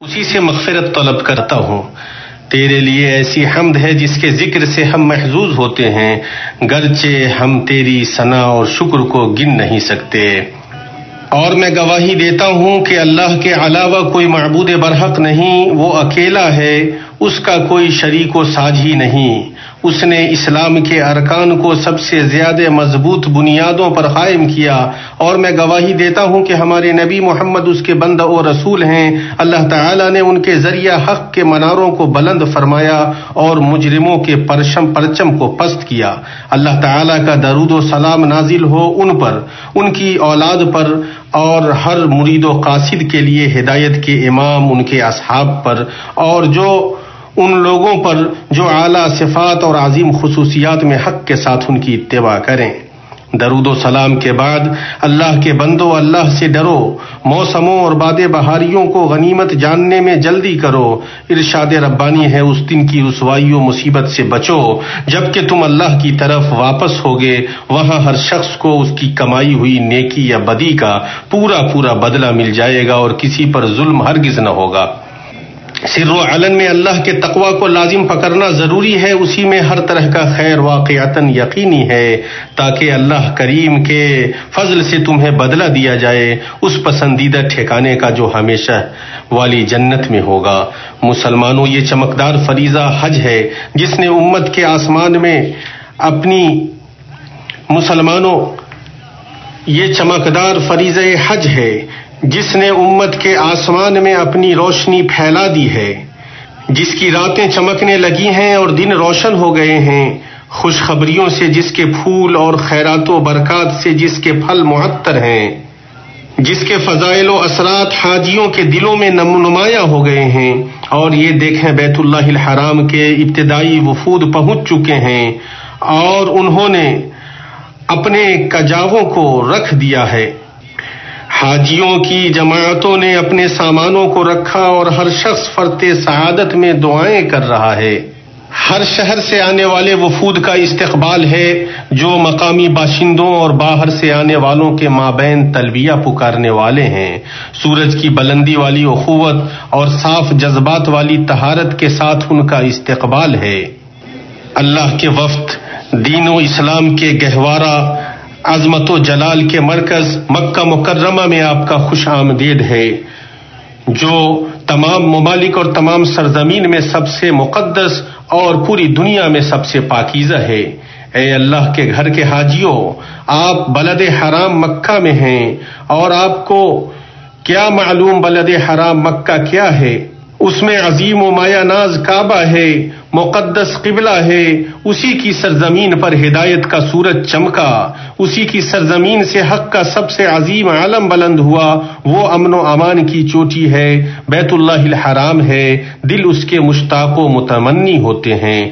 اسی سے مغفرت طلب کرتا ہوں۔ تیرے لیے ایسی حمد ہے جس کے ذکر سے ہم محظوظ ہوتے ہیں۔ گرچہ ہم تیری ثنا اور شکر کو گن نہیں سکتے۔ اور میں گواہی دیتا ہوں کہ اللہ کے علاوہ کوئی معبود برحق نہیں، وہ اکیلا ہے، اس کا کوئی شریک و ساجھی نہیں۔ اس نے اسلام کے ارکان کو سب سے زیادہ مضبوط بنیادوں پر قائم کیا اور میں گواہی دیتا ہوں کہ ہمارے نبی محمد اس کے بند و رسول ہیں۔ اللہ تعالیٰ نے ان کے ذریعہ حق کے مناروں کو بلند فرمایا اور مجرموں کے پرشم پرچم کو پست کیا۔ اللہ تعالیٰ کا درود و سلام نازل ہو ان پر، ان کی اولاد پر اور ہر مرید و قاصد کے لیے ہدایت کے امام ان کے اصحاب پر۔ اور جو ان لوگوں پر جو اعلیٰ صفات اور عظیم خصوصیات میں حق کے ساتھ ان کی اتباع کریں۔ درود و سلام کے بعد اللہ کے بندو اللہ سے ڈرو۔ موسموں اور باد بہاریوں کو غنیمت جاننے میں جلدی کرو۔ ارشاد ربانی ہے اس دن کی رسوائی و مصیبت سے بچو۔ جبکہ تم اللہ کی طرف واپس ہوگے، وہاں ہر شخص کو اس کی کمائی ہوئی نیکی یا بدی کا پورا پورا بدلہ مل جائے گا اور کسی پر ظلم ہرگز نہ ہوگا۔ سر و علن میں اللہ کے تقوا کو لازم پکڑنا ضروری ہے، اسی میں ہر طرح کا خیر واقعتاً یقینی ہے۔ تاکہ اللہ کریم کے فضل سے تمہیں بدلہ دیا جائے، اس پسندیدہ ٹھکانے کا جو ہمیشہ والی جنت میں ہوگا۔ مسلمانوں، یہ چمکدار فریضہ حج ہے، جس نے امت کے آسمان میں اپنی مسلمانوں، یہ چمکدار فریضہ حج ہے۔ جس نے امت کے آسمان میں اپنی روشنی پھیلا دی ہے، جس کی راتیں چمکنے لگی ہیں اور دن روشن ہو گئے ہیں، خوشخبریوں سے جس کے پھول اور خیرات و برکات سے جس کے پھل معطر ہیں، جس کے فضائل و اثرات حاجیوں کے دلوں میں نمایاں ہو گئے ہیں۔ اور یہ دیکھیں بیت اللہ الحرام کے ابتدائی وفود پہنچ چکے ہیں اور انہوں نے اپنے کجاووں کو رکھ دیا ہے۔ حاجیوں کی جماعتوں نے اپنے سامانوں کو رکھا اور ہر شخص فرتے سعادت میں دعائیں کر رہا ہے۔ ہر شہر سے آنے والے وفود کا استقبال ہے جو مقامی باشندوں اور باہر سے آنے والوں کے مابین تلبیہ پکارنے والے ہیں۔ سورج کی بلندی والی اخوت اور صاف جذبات والی تہارت کے ساتھ ان کا استقبال ہے۔ اللہ کے وفد، دین و اسلام کے گہوارہ عظمت و جلال کے مرکز مکہ مکرمہ میں آپ کا خوش آمدید ہے۔ جو تمام ممالک اور تمام سرزمین میں سب سے مقدس اور پوری دنیا میں سب سے پاکیزہ ہے۔ اے اللہ کے گھر کے حاجیوں، آپ بلد حرام مکہ میں ہیں اور آپ کو کیا معلوم بلد حرام مکہ کیا ہے؟ اس میں عظیم و مایا ناز کعبہ ہے۔ مقدس قبلہ ہے، اسی کی سرزمین پر ہدایت کا سورج چمکا، اسی کی سرزمین سے حق کا سب سے عظیم عالم بلند ہوا، وہ امن و امان کی چوٹی ہے، بیت اللہ الحرام ہے، دل اس کے مشتاق و متمنی ہوتے ہیں۔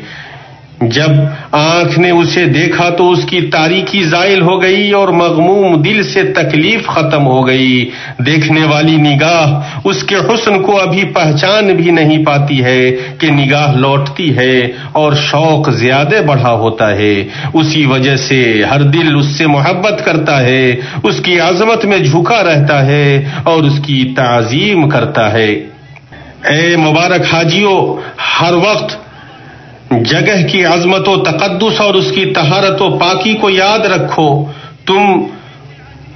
جب آنکھ نے اسے دیکھا تو اس کی تاریخی زائل ہو گئی اور مغموم دل سے تکلیف ختم ہو گئی۔ دیکھنے والی نگاہ اس کے حسن کو ابھی پہچان بھی نہیں پاتی ہے کہ نگاہ لوٹتی ہے اور شوق زیادہ بڑھا ہوتا ہے۔ اسی وجہ سے ہر دل اس سے محبت کرتا ہے، اس کی عظمت میں جھکا رہتا ہے اور اس کی تعظیم کرتا ہے۔ اے مبارک حاجیوں ہر وقت جگہ کی عظمت و تقدس اور اس کی تہارت و پاکی کو یاد رکھو۔ تم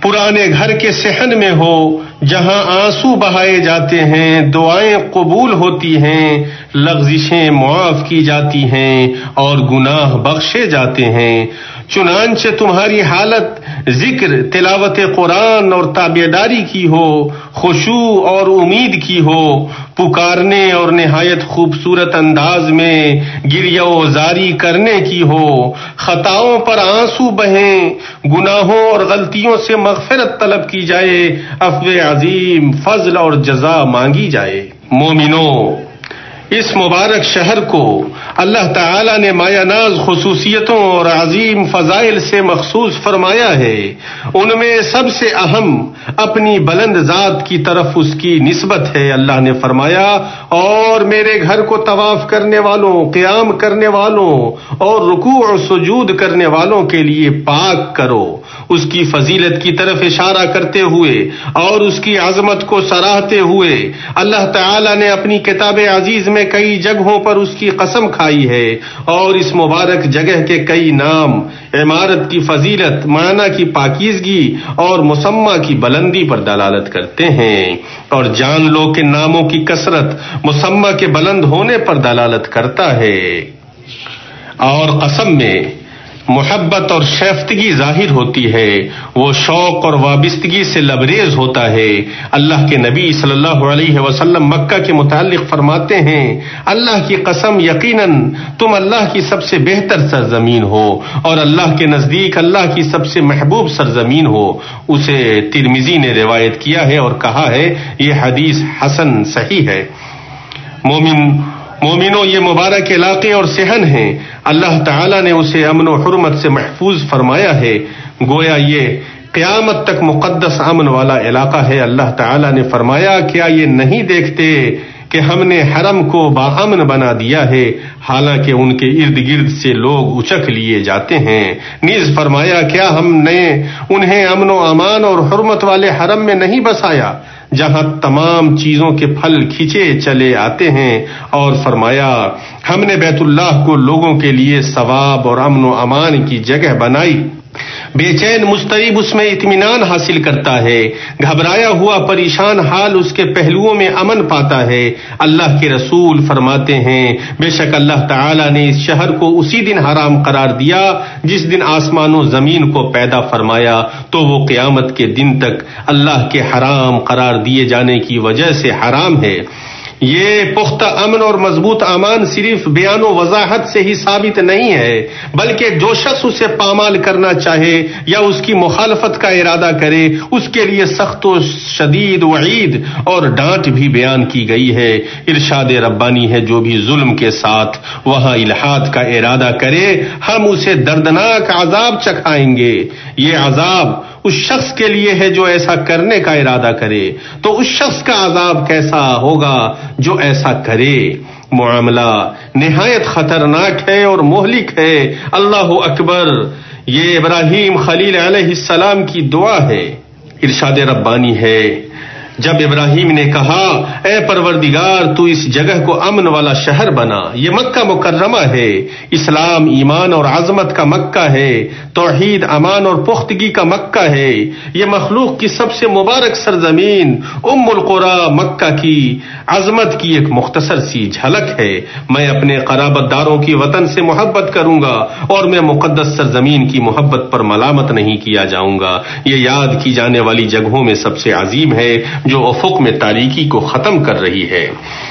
پرانے گھر کے صحن میں ہو، جہاں آنسو بہائے جاتے ہیں، دعائیں قبول ہوتی ہیں، لغزشیں معاف کی جاتی ہیں اور گناہ بخشے جاتے ہیں۔ چنانچہ تمہاری حالت ذکر، تلاوت قرآن اور تابیداری کی ہو، خوشو اور امید کی ہو۔ پکارنے اور نہایت خوبصورت انداز میں گریا و زاری کرنے کی ہو۔ خطاؤں پر آنسو بہیں، گناہوں اور غلطیوں سے مغفرت طلب کی جائے۔ افو عظیم، فضل اور جزا مانگی جائے۔ مومنوں اس مبارک شہر کو اللہ تعالی نے مایا ناز خصوصیتوں اور عظیم فضائل سے مخصوص فرمایا ہے۔ ان میں سب سے اہم اپنی بلند ذات کی طرف اس کی نسبت ہے، اللہ نے فرمایا، اور میرے گھر کو طواف کرنے والوں، قیام کرنے والوں اور رکوع و سجود کرنے والوں کے لیے پاک کرو۔ اس کی فضیلت کی طرف اشارہ کرتے ہوئے اور اس کی عظمت کو سراہتے ہوئے اللہ تعالی نے اپنی کتاب عزیز میں کئی جگہوں پر اس کی قسم کھائی ہے اور اس مبارک جگہ کے کئی نام، عمارت کی فضیلت، معنی کی پاکیزگی اور مسمہ کی بلندی پر دلالت کرتے ہیں اور جان لو کہ ناموں کی کثرت مسمہ کے بلند ہونے پر دلالت کرتا ہے۔ اور قسم میں محبت اور شیفتگی ظاہر ہوتی ہے۔ وہ شوق اور وابستگی سے لبریز ہوتا ہے۔ اللہ کے نبی صلی اللہ علیہ وسلم مکہ کے متعلق فرماتے ہیں، اللہ کی قسم، یقیناً تم اللہ کی سب سے بہتر سرزمین ہو اور اللہ کے نزدیک اللہ کی سب سے محبوب سرزمین ہو۔ اسے ترمیزی نے روایت کیا ہے اور کہا ہے، یہ حدیث حسن صحیح ہے۔ مومن، مومنوں، یہ مبارک علاقے اور صحن ہیں۔ اللہ تعالی نے اسے امن و حرمت سے محفوظ فرمایا ہے۔ گویا یہ قیامت تک مقدس امن والا علاقہ ہے۔ اللہ تعالی نے فرمایا، کیا یہ نہیں دیکھتے کہ ہم نے حرم کو باامن بنا دیا ہے؟ حالانکہ ان کے ارد گرد سے لوگ اچک لیے جاتے ہیں۔ نیز فرمایا، کیا ہم نے انہیں امن و امان اور حرمت والے حرم میں نہیں بسایا؟ جہاں تمام چیزوں کے پھل کھینچے چلے آتے ہیں اور فرمایا، ہم نے بیت اللہ کو لوگوں کے لیے ثواب اور امن و امان کی جگہ بنائی۔ بے چین مستریب اس میں اطمینان حاصل کرتا ہے۔ گھبرایا ہوا پریشان حال اس کے پہلوؤں میں امن پاتا ہے۔ اللہ کے رسول فرماتے ہیں، بے شک اللہ تعالی نے اس شہر کو اسی دن حرام قرار دیا جس دن آسمان و زمین کو پیدا فرمایا۔ تو وہ قیامت کے دن تک اللہ کے حرام قرار دیے جانے کی وجہ سے حرام ہے۔ یہ پختہ امن اور مضبوط امان صرف بیان و وضاحت سے ہی ثابت نہیں ہے، بلکہ جو شخص اسے پامال کرنا چاہے یا اس کی مخالفت کا ارادہ کرے، اس کے لیے سخت و شدید وعید اور ڈانٹ بھی بیان کی گئی ہے۔ ارشاد ربانی ہے جو بھی ظلم کے ساتھ وہاں الحاد کا ارادہ کرے، ہم اسے دردناک عذاب چکھائیں گے۔ یہ عذاب اس شخص کے لیے ہے جو ایسا کرنے کا ارادہ کرے، تو اس شخص کا عذاب کیسا ہوگا جو ایسا کرے؟ معاملہ نہایت خطرناک ہے اور مہلک ہے۔ اللہ اکبر، یہ ابراہیم خلیل علیہ السلام کی دعا ہے۔ ارشاد ربانی ہے۔ جب ابراہیم نے کہا، اے پروردگار، تو اس جگہ کو امن والا شہر بنا۔ یہ مکہ مکرمہ ہے۔ اسلام ایمان اور عظمت کا مکہ ہے۔ توحید امان اور پختگی کا مکہ ہے۔ یہ مخلوق کی سب سے مبارک سرزمین، ام القرا مکہ کی عظمت کی ایک مختصر سی جھلک ہے۔ میں اپنے قرابت داروں کی وطن سے محبت کروں گا اور میں مقدس سرزمین کی محبت پر ملامت نہیں کیا جاؤں گا۔ یہ یاد کی جانے والی جگہوں میں سب سے عظیم ہے جو افق میں تاریکی کو ختم کر رہی ہے۔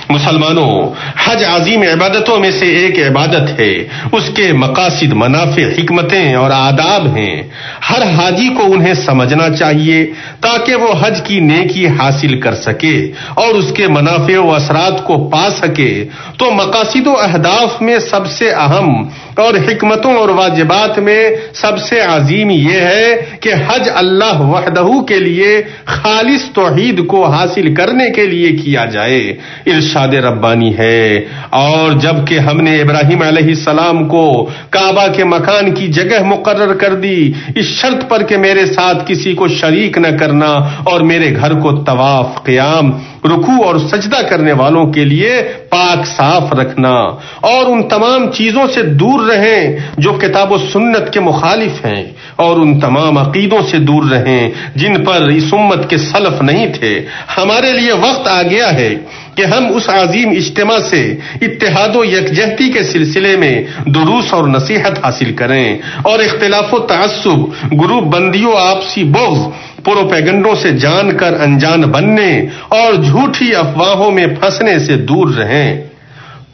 مسلمانوں، حج عظیم عبادتوں میں سے ایک عبادت ہے۔ اس کے مقاصد، منافع، حکمتیں اور آداب ہیں۔ ہر حاجی کو انہیں سمجھنا چاہیے تاکہ وہ حج کی نیکی حاصل کر سکے اور اس کے منافع و اثرات کو پا سکے۔ تو مقاصد و اہداف میں سب سے اہم اور حکمتوں اور واجبات میں سب سے عظیم یہ ہے کہ حج اللہ وحدہ کے لیے خالص توحید کو حاصل کرنے کے لیے کیا جائے۔ ارشاد ربانی ہے۔ اور جبکہ ہم نے ابراہیم علیہ السلام کو کعبہ کے مکان کی جگہ مقرر کر دی، اس شرط پر کہ میرے ساتھ کسی کو شریک نہ کرنا اور میرے گھر کو طواف، قیام رکو اور سجدہ کرنے والوں کے لیے پاک صاف رکھنا اور ان تمام چیزوں سے دور رہیں جو کتاب و سنت کے مخالف ہیں اور ان تمام عقیدوں سے دور رہیں جن پر اس امت کے سلف نہیں تھے۔ ہمارے لیے وقت آ گیا ہے کہ ہم اس عظیم اجتماع سے اتحاد و یکجہتی کے سلسلے میں دروس اور نصیحت حاصل کریں اور اختلاف و تعصب گروپ بندیوں، آپسی بغض پروپیگنڈوں سے جان کر انجان بننے اور جھوٹی افواہوں میں پھنسنے سے دور رہیں۔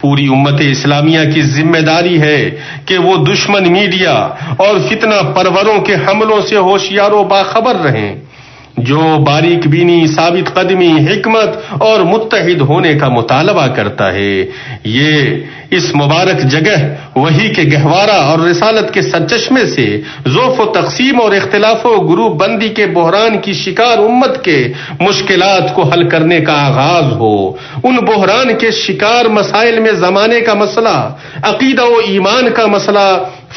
پوری امت اسلامیہ کی ذمہ داری ہے کہ وہ دشمن میڈیا اور فتنہ پروروں کے حملوں سے ہوشیار و باخبر رہیں۔ جو باریک بینی ثابت قدمی حکمت اور متحد ہونے کا مطالبہ کرتا ہے، یہ اس مبارک جگہ وہی کے گہوارہ اور رسالت کے سرچشمے سے ذوف و تقسیم اور اختلاف و گروپ بندی کے بحران کی شکار امت کے مشکلات کو حل کرنے کا آغاز ہو۔ ان بحران کے شکار مسائل میں زمانے کا مسئلہ، عقیدہ و ایمان کا مسئلہ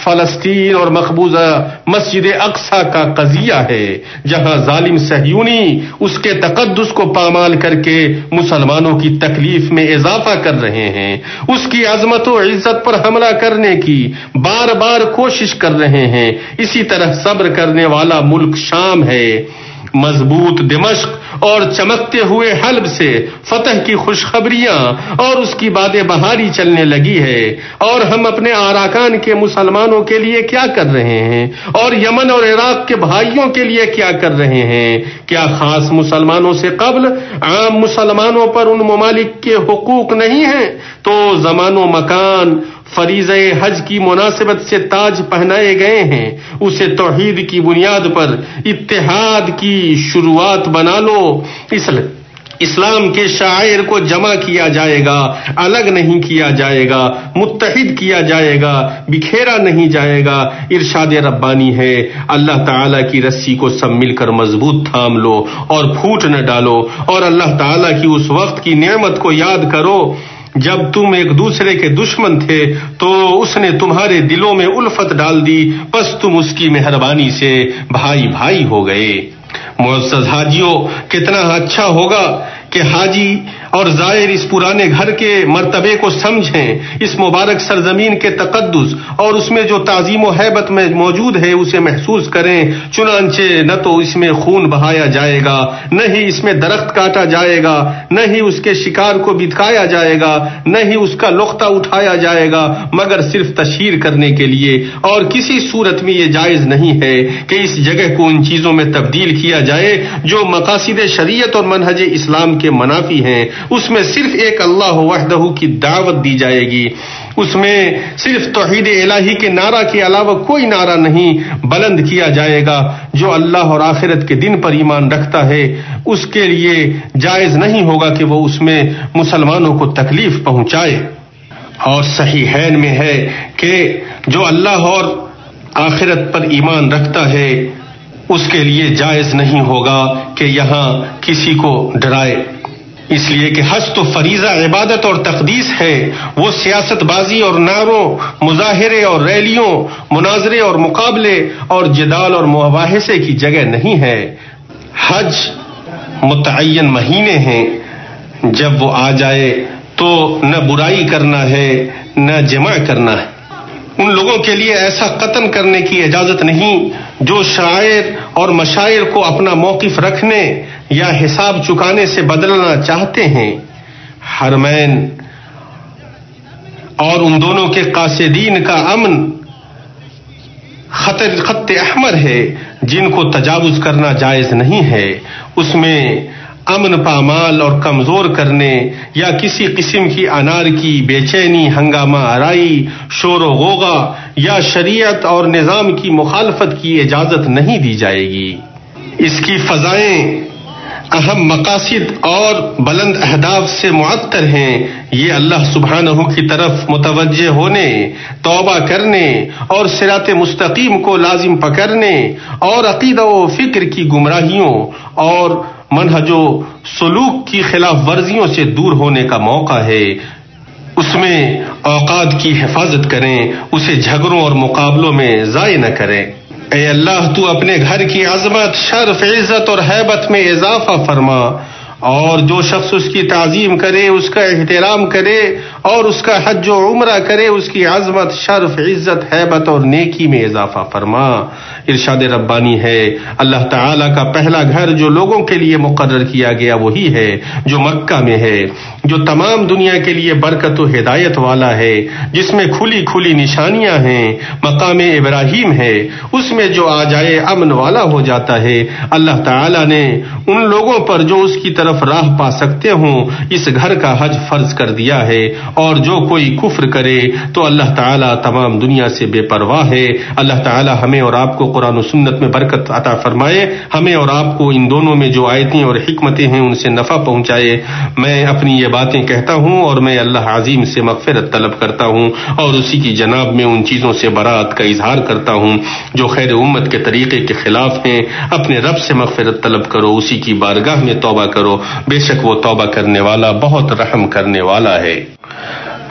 فلسطین اور مقبوضہ مسجد اقسا کا قضیہ ہے، جہاں ظالم سہیونی اس کے تقدس کو پامال کر کے مسلمانوں کی تکلیف میں اضافہ کر رہے ہیں۔ اس کی عظمت و عزت پر حملہ کرنے کی بار بار کوشش کر رہے ہیں۔ اسی طرح صبر کرنے والا ملک شام ہے۔ مضبوط دمشق اور چمکتے ہوئے حلب سے فتح کی خوشخبریاں اور اس کی باد بہاری چلنے لگی ہے اور ہم اپنے آراکان کے مسلمانوں کے لیے کیا کر رہے ہیں؟ اور یمن اور عراق کے بھائیوں کے لیے کیا کر رہے ہیں؟ کیا خاص مسلمانوں سے قبل عام مسلمانوں پر ان ممالک کے حقوق نہیں ہیں؟ تو زمان و مکان فریض حج کی مناسبت سے تاج پہنائے گئے ہیں۔ اسے توحید کی بنیاد پر اتحاد کی شروعات بنا لو۔ اس اسلام کے شاعر کو جمع کیا جائے گا، الگ نہیں کیا جائے گا، متحد کیا جائے گا، بکھیرا نہیں جائے گا۔ ارشاد ربانی ہے، اللہ تعالی کی رسی کو سب مل کر مضبوط تھام لو اور پھوٹ نہ ڈالو اور اللہ تعالی کی اس وقت کی نعمت کو یاد کرو۔ جب تم ایک دوسرے کے دشمن تھے، تو اس نے تمہارے دلوں میں الفت ڈال دی۔ بس تم اس کی مہربانی سے بھائی بھائی ہو گئے۔ معزز حاجیوں، کتنا اچھا ہوگا کہ حاجی اور زائر اس پرانے گھر کے مرتبے کو سمجھیں، اس مبارک سرزمین کے تقدس اور اس میں جو تعظیم و حیبت میں موجود ہے، اسے محسوس کریں۔ چنانچہ نہ تو اس میں خون بہایا جائے گا، نہ ہی اس میں درخت کاٹا جائے گا، نہ ہی اس کے شکار کو بتکایا جائے گا، نہ ہی اس کا لختہ اٹھایا جائے گا، مگر صرف تشہیر کرنے کے لیے۔ اور کسی صورت میں یہ جائز نہیں ہے کہ اس جگہ کو ان چیزوں میں تبدیل کیا جائے جو مقاصد شریعت اور منہج اسلام کے منافی ہیں۔ اس میں صرف ایک اللہ وحدہ کی دعوت دی جائے گی۔ اس میں صرف توحید الہی کے نعرہ کے علاوہ کوئی نعرہ نہیں بلند کیا جائے گا جو اللہ اور آخرت کے دن پر ایمان رکھتا ہے۔ اس کے لیے جائز نہیں ہوگا کہ وہ اس میں مسلمانوں کو تکلیف پہنچائے۔ اور صحیح حین میں ہے کہ جو اللہ اور آخرت پر ایمان رکھتا ہے، اس کے لیے جائز نہیں ہوگا کہ یہاں کسی کو ڈرائے۔ اس لیے کہ حج تو فریضہ عبادت اور تقدیس ہے۔ وہ سیاست بازی اور نعروں، مظاہرے اور ریلیوں، مناظرے اور مقابلے اور جدال اور مباحثے کی جگہ نہیں ہے۔ حج متعین مہینے ہیں۔ جب وہ آ جائے تو نہ برائی کرنا ہے، نہ جمع کرنا ہے۔ ان لوگوں کے لیے ایسا قتل کرنے کی اجازت نہیں جو شاعر اور مشاعر کو اپنا موقف رکھنے یا حساب چکانے سے بدلنا چاہتے ہیں ہرمین اور ان دونوں کے قاصدین کا امن خط خط احمر ہے، جن کو تجاوز کرنا جائز نہیں ہے۔ اس میں امن پامال اور کمزور کرنے یا کسی قسم کی انار کی بے چینی ہنگامہ آرائی، شور و غوغا یا شریعت اور نظام کی مخالفت کی اجازت نہیں دی جائے گی۔ اس کی فضائیں اہم مقاصد اور بلند اہداف سے معطر ہیں۔ یہ اللہ سبحانہ کی طرف متوجہ ہونے، توبہ کرنے اور سرات مستقیم کو لازم پکڑنے اور عقیدہ و فکر کی گمراہیوں اور منہج و سلوک کی خلاف ورزیوں سے دور ہونے کا موقع ہے۔ اس میں اوقات کی حفاظت کریں، اسے جھگڑوں اور مقابلوں میں ضائع نہ کریں۔ اے اللہ، تو اپنے گھر کی عظمت، شرف، عزت اور حیبت میں اضافہ فرما اور جو شخص اس کی تعظیم کرے، اس کا احترام کرے اور اس کا حج و عمرہ کرے، اس کی عظمت، شرف، عزت، حیبت اور نیکی میں اضافہ فرما۔ ارشاد ربانی ہے، اللہ تعالی کا پہلا گھر جو لوگوں کے لیے مقرر کیا گیا وہی ہے، جو مکہ میں ہے، جو تمام دنیا کے لیے برکت و ہدایت والا ہے، جس میں کھلی کھلی نشانیاں ہیں، مقام ابراہیم ہے، اس میں جو آ جائے امن والا ہو جاتا ہے۔ اللہ تعالی نے ان لوگوں پر جو اس کی طرف راہ پا سکتے ہوں، اس گھر کا حج فرض کر دیا ہے۔ اور جو کوئی کفر کرے تو اللہ تعالیٰ تمام دنیا سے بے پرواہ ہے۔ اللہ تعالیٰ ہمیں اور آپ کو قرآن و سنت میں برکت عطا فرمائے۔ ہمیں اور آپ کو ان دونوں میں جو آیتیں اور حکمتیں ہیں ان سے نفع پہنچائے۔ میں اپنی یہ باتیں کہتا ہوں اور میں اللہ عظیم سے مغفرت طلب کرتا ہوں اور اسی کی جناب میں ان چیزوں سے برات کا اظہار کرتا ہوں جو خیر امت کے طریقے کے خلاف ہیں۔ اپنے رب سے مغفرت طلب کرو، اسی کی بارگاہ میں توبہ کرو۔ بے شک وہ توبہ کرنے والا بہت رحم کرنے والا ہے۔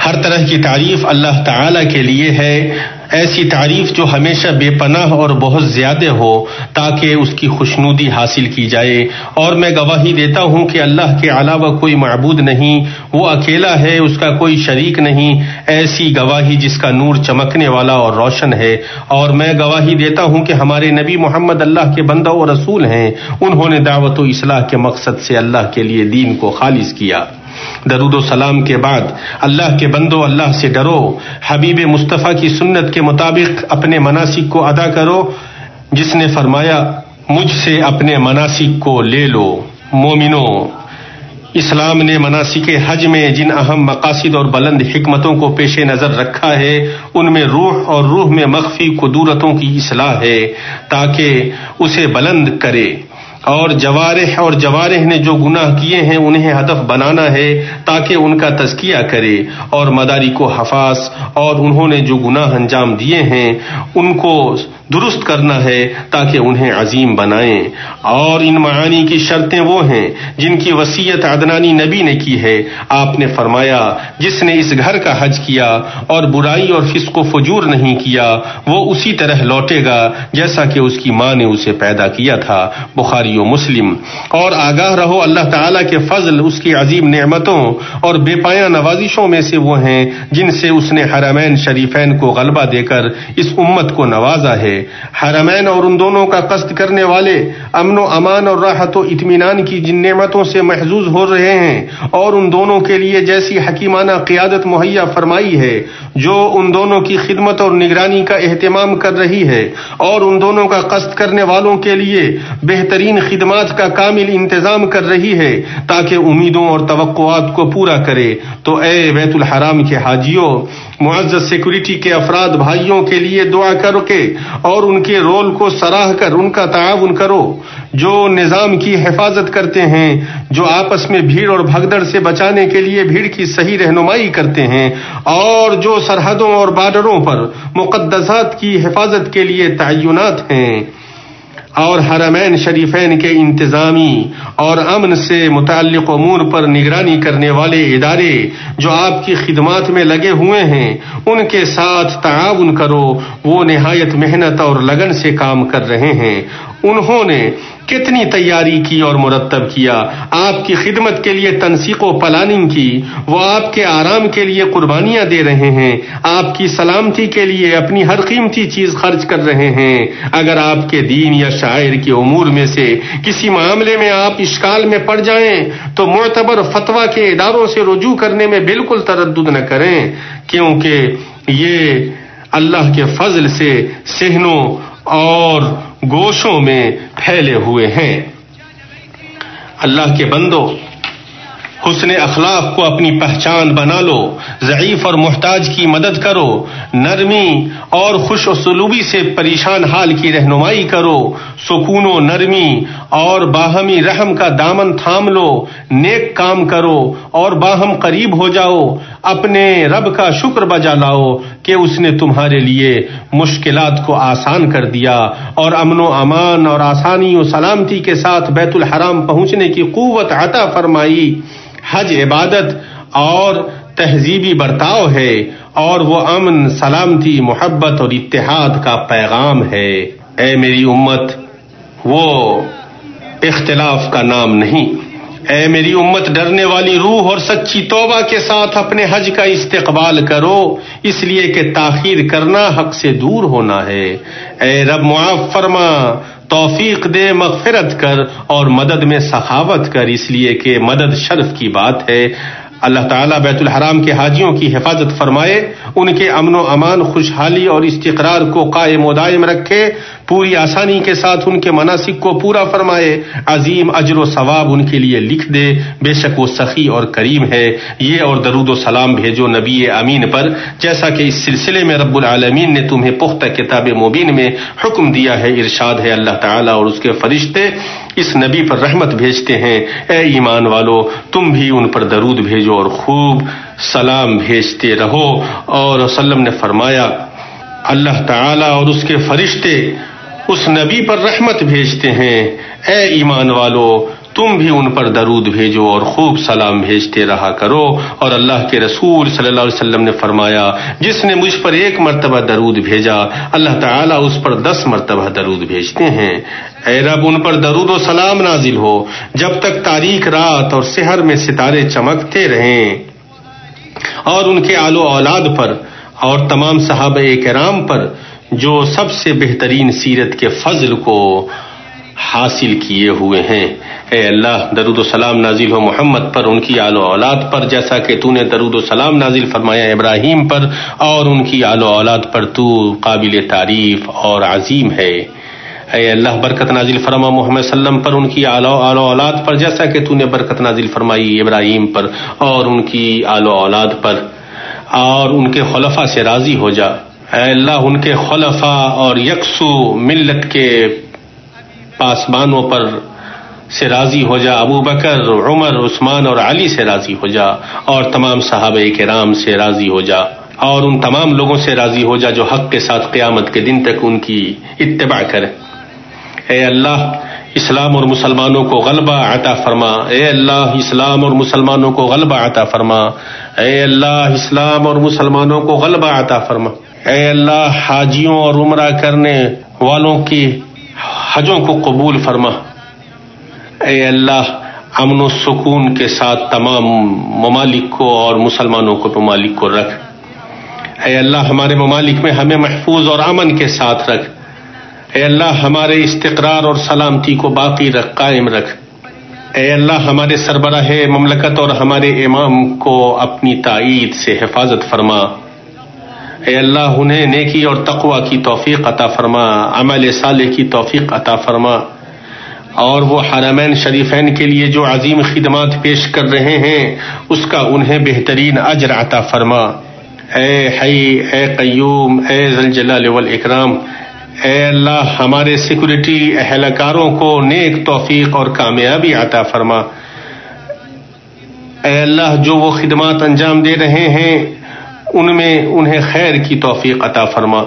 ہر طرح کی تعریف اللہ تعالی کے لیے ہے۔ ایسی تعریف جو ہمیشہ بے پناہ اور بہت زیادہ ہو تاکہ اس کی خوشنودی حاصل کی جائے۔ اور میں گواہی دیتا ہوں کہ اللہ کے علاوہ کوئی معبود نہیں، وہ اکیلا ہے، اس کا کوئی شریک نہیں۔ ایسی گواہی جس کا نور چمکنے والا اور روشن ہے۔ اور میں گواہی دیتا ہوں کہ ہمارے نبی محمد اللہ کے بندہ و رسول ہیں۔ انہوں نے دعوت و اصلاح کے مقصد سے اللہ کے لیے دین کو خالص کیا۔ درود و سلام کے بعد اللہ کے بندو، اللہ سے ڈرو، حبیب مصطفیٰ کی سنت کے مطابق اپنے مناسب کو ادا کرو، جس نے فرمایا، مجھ سے اپنے مناسب کو لے لو۔ مومنو، اسلام نے مناسب حج میں جن اہم مقاصد اور بلند حکمتوں کو پیش نظر رکھا ہے، ان میں روح اور روح میں مخفی قدورتوں کی اصلاح ہے، تاکہ اسے بلند کرے۔ اور جوارح اور جوارح نے جو گناہ کیے ہیں انہیں ہدف بنانا ہے تاکہ ان کا تزکیہ کرے اور مداری کو حفاظ اور انہوں نے جو گناہ انجام دیے ہیں ان کو درست کرنا ہے تاکہ انہیں عظیم بنائیں۔ اور ان معانی کی شرطیں وہ ہیں جن کی وسیعت عدنانی نبی نے کی ہے۔ آپ نے فرمایا، جس نے اس گھر کا حج کیا اور برائی اور فسق و فجور نہیں کیا، وہ اسی طرح لوٹے گا جیسا کہ اس کی ماں نے اسے پیدا کیا تھا۔ بخاری و مسلم۔ اور آگاہ رہو، اللہ تعالیٰ کے فضل، اس کی عظیم نعمتوں اور بے پایا نوازشوں میں سے وہ ہیں جن سے اس نے حرمین شریفین کو غلبہ دے کر اس امت کو نوازا ہے۔ حرمین اور ان دونوں کا قصد کرنے والے امن و امان اور راحت و اطمینان کی جن نعمتوں سے محظوظ ہو رہے ہیں اور ان دونوں کے لیے جیسی حکیمانہ قیادت مہیا فرمائی ہے جو ان دونوں کی خدمت اور نگرانی کا اہتمام کر رہی ہے اور ان دونوں کا قصد کرنے والوں کے لیے بہترین خدمات کا کامل انتظام کر رہی ہے تاکہ امیدوں اور توقعات کو پورا کرے۔ تو اے بیت الحرام کے حاجیوں، معزز سیکورٹی کے افراد، بھائیوں کے لیے دعا کر کے اور ان کے رول کو سراہ کر ان کا تعاون کرو جو نظام کی حفاظت کرتے ہیں، جو آپس میں بھیڑ اور بھگدڑ سے بچانے کے لیے بھیڑ کی صحیح رہنمائی کرتے ہیں اور جو سرحدوں اور بارڈروں پر مقدسات کی حفاظت کے لیے تعینات ہیں۔ اور حرمین شریفین کے انتظامی اور امن سے متعلق امور پر نگرانی کرنے والے ادارے جو آپ کی خدمات میں لگے ہوئے ہیں، ان کے ساتھ تعاون کرو، وہ نہایت محنت اور لگن سے کام کر رہے ہیں۔ انہوں نے کتنی تیاری کی اور مرتب کیا؟ آپ کی خدمت کے لیے تنسیق و پلاننگ کی، وہ آپ کے آرام کے لیے قربانیاں دے رہے ہیں، آپ کی سلامتی کے لیے اپنی ہر قیمتی چیز خرچ کر رہے ہیں۔ اگر آپ کے دین یا شاعر کے امور میں سے کسی معاملے میں آپ اشکال میں پڑ جائیں، تو معتبر فتویٰ کے اداروں سے رجوع کرنے میں بالکل تردد نہ کریں، کیونکہ یہ اللہ کے فضل سے سہنوں اور گوشوں میں پھیلے ہوئے ہیں۔ اللہ کے بندو، حسن اخلاق کو اپنی پہچان بنا لو، ضعیف اور محتاج کی مدد کرو، نرمی اور خوش و سلوبی سے پریشان حال کی رہنمائی کرو، سکون و نرمی اور باہمی رحم کا دامن تھام لو، نیک کام کرو اور باہم قریب ہو جاؤ، اپنے رب کا شکر بجا لاؤ کہ اس نے تمہارے لیے مشکلات کو آسان کر دیا اور امن و امان اور آسانی و سلامتی کے ساتھ بیت الحرام پہنچنے کی قوت عطا فرمائی۔ حج عبادت اور تہذیبی برتاؤ ہے اور وہ امن، سلامتی، محبت اور اتحاد کا پیغام ہے۔ اے میری امت، وہ اختلاف کا نام نہیں۔ اے میری امت، ڈرنے والی روح اور سچی توبہ کے ساتھ اپنے حج کا استقبال کرو۔ اس لیے کہ تاخیر کرنا حق سے دور ہونا ہے۔ اے رب، معاف فرما۔ توفیق دے، مغفرت کر اور مدد میں سخاوت کر۔ اس لیے کہ مدد شرف کی بات ہے۔ اللہ تعالیٰ بیت الحرام کے حاجیوں کی حفاظت فرمائے، ان کے امن و امان، خوشحالی اور استقرار کو قائم و دائم رکھے، پوری آسانی کے ساتھ ان کے مناسب کو پورا فرمائے، عظیم اجر و ثواب ان کے لیے لکھ دے، بے شک وہ سخی اور کریم ہے۔ یہ اور درود و سلام بھیجو نبی امین پر، جیسا کہ اس سلسلے میں رب العالمین نے تمہیں پختہ کتاب مبین میں حکم دیا ہے، ارشاد ہے اللہ تعالیٰ اور اس کے فرشتے۔ اس نبی پر رحمت بھیجتے ہیں۔ اے ایمان والو، تم بھی ان پر درود بھیجو اور خوب سلام بھیجتے رہو۔ اور وسلم نے فرمایا، اللہ تعالی اور اس کے فرشتے اس نبی پر رحمت بھیجتے ہیں۔ اے ایمان والو تم بھی ان پر درود بھیجو اور خوب سلام بھیجتے رہا کرو۔ اور اللہ کے رسول صلی اللہ علیہ وسلم نے فرمایا، جس نے مجھ پر ایک مرتبہ درود بھیجا، اللہ تعالیٰ اس پر دس مرتبہ درود بھیجتے ہیں۔ اے رب، ان پر درود و سلام نازل ہو۔ جب تک تاریخ رات اور سحر میں ستارے چمکتے رہیں اور ان کے آل و اولاد پر اور تمام صحابہ کرام پر، جو سب سے بہترین سیرت کے فضل کو حاصل کیے ہوئے ہیں۔ اے اللہ، درود و سلام نازل ہو محمد پر، ان کی آل و اولاد پر، جیسا کہ تو نے درود و سلام نازل فرمایا ابراہیم پر، اور ان کی آل و اولاد پر تو قابل تعریف اور عظیم ہے۔ اے اللہ، برکت نازل فرما محمد وسلم پر، ان کی آل و اولاد پر، جیسا کہ تو نے برکت نازل فرمائی ابراہیم پر، اور ان کی آل و اولاد پر۔ اور ان کے خلفہ سے راضی ہو جا۔ اے اللہ، ان کے خلفہ اور یکسو ملت کے پاسبانوں پر سے راضی ہو جا، ابو بکر، عمر، عثمان اور علی سے راضی ہو جا، اور تمام صحابہ کرام سے راضی ہو جا، اور ان تمام لوگوں سے راضی ہو جا جو حق کے ساتھ قیامت کے دن تک ان کی اتباع کرے۔ اے اللہ، اسلام اور مسلمانوں کو غلبہ عطا فرما۔ اے اللہ، اسلام اور مسلمانوں کو غلبہ عطا فرما۔ اے اللہ، اسلام اور مسلمانوں کو غلبہ عطا فرما۔ اے اللہ، حاجیوں اور عمرہ کرنے والوں کی حجوں کو قبول فرما۔ اے اللہ، امن و سکون کے ساتھ تمام ممالک کو اور مسلمانوں کو ممالک کو رکھ۔ اے اللہ، ہمارے ممالک میں ہمیں محفوظ اور امن کے ساتھ رکھ۔ اے اللہ، ہمارے استقرار اور سلامتی کو باقی رکھ، قائم رکھ۔ اے اللہ، ہمارے سربراہ مملکت اور ہمارے امام کو اپنی تائید سے حفاظت فرما۔ اے اللہ، انہیں نیکی اور تقوا کی توفیق عطا فرما، عمل صالح کی توفیق عطا فرما۔ اور وہ حرمین شریفین کے لیے جو عظیم خدمات پیش کر رہے ہیں، اس کا انہیں بہترین اجر عطا فرما۔ اے حی، اے قیوم، اے زلجلال والاکرام، اے اللہ، ہمارے سیکورٹی اہلکاروں کو نیک توفیق اور کامیابی عطا فرما۔ اے اللہ، جو وہ خدمات انجام دے رہے ہیں ان میں انہیں خیر کی توفیق عطا فرما۔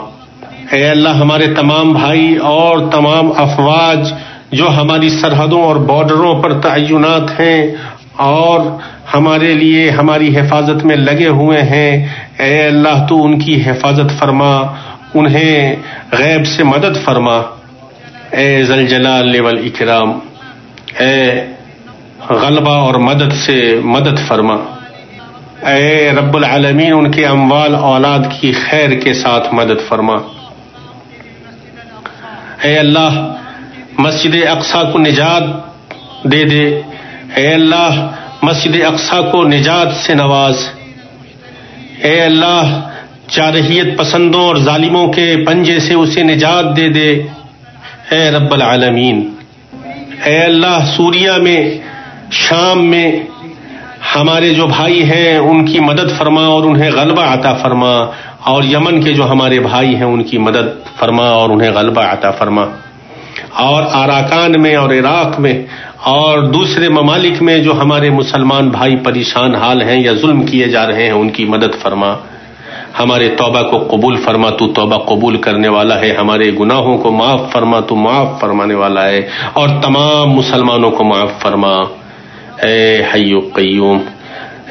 اے اللہ، ہمارے تمام بھائی اور تمام افواج جو ہماری سرحدوں اور بارڈروں پر تعینات ہیں اور ہمارے لیے ہماری حفاظت میں لگے ہوئے ہیں، اے اللہ، تو ان کی حفاظت فرما، انہیں غیب سے مدد فرما۔ اے زلجلال والاکرام، اے غلبہ اور مدد سے مدد فرما۔ اے رب العالمین، ان کے اموال اولاد کی خیر کے ساتھ مدد فرما۔ اے اللہ، مسجد اقسا کو نجات دے دے۔ اے اللہ، مسجد اقسا کو نجات سے نواز۔ اے اللہ چارحیت پسندوں اور ظالموں کے پنجے سے اسے نجات دے دے۔ اے رب العالمین، اے اللہ سوریا میں، شام میں ہمارے جو بھائی ہیں، ان کی مدد فرما اور انہیں غلبہ عطا فرما۔ اور یمن کے جو ہمارے بھائی ہیں، ان کی مدد فرما اور انہیں غلبہ عطا فرما۔ اور آراکان میں اور عراق میں اور دوسرے ممالک میں جو ہمارے مسلمان بھائی پریشان حال ہیں یا ظلم کیے جا رہے ہیں، ان کی مدد فرما۔ ہمارے توبہ کو قبول فرما، تو توبہ قبول کرنے والا ہے۔ ہمارے گناہوں کو معاف فرما، تو معاف فرمانے والا ہے۔ اور تمام مسلمانوں کو معاف فرما۔ اے حیو قیوم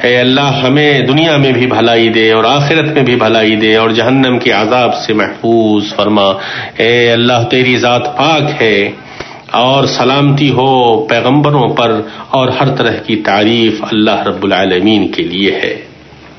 اے اللہ، ہمیں دنیا میں بھی بھلائی دے اور آخرت میں بھی بھلائی دے اور جہنم کے عذاب سے محفوظ فرما۔ اے اللہ، تیری ذات پاک ہے اور سلامتی ہو پیغمبروں پر اور ہر طرح کی تعریف اللہ رب العالمین کے لیے ہے۔